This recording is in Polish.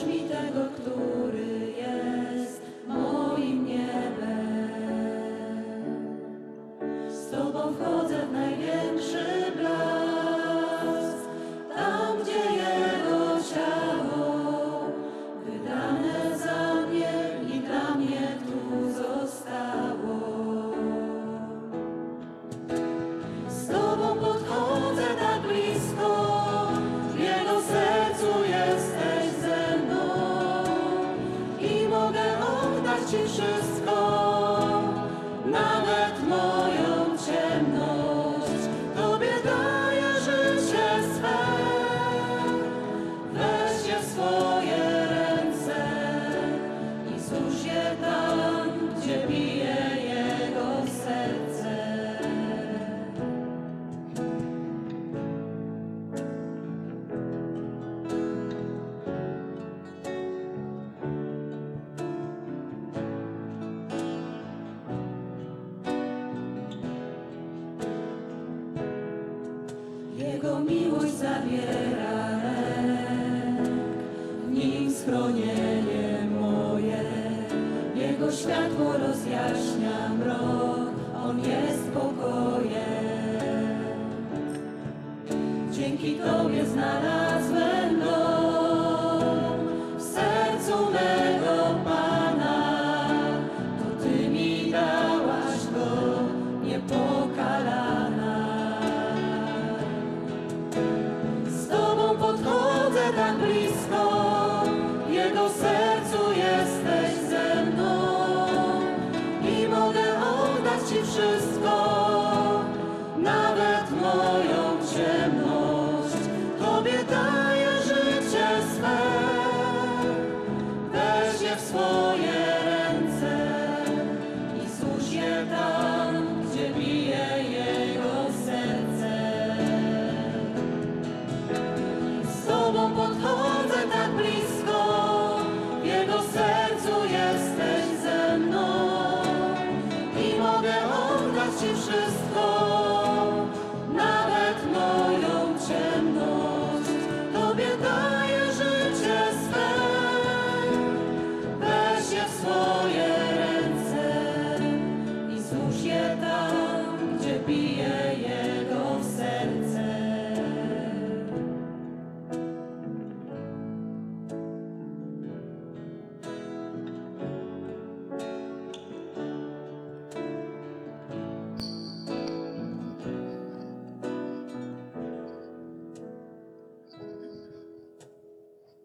Pokaż mi tego, który jest moim niebem. Z Tobą wchodzę w największy wszystko. Jego miłość zawiera W Nim schronienie moje. Jego światło rozjaśnia mrok. On jest pokojem. Dzięki Tobie znalazłem for you.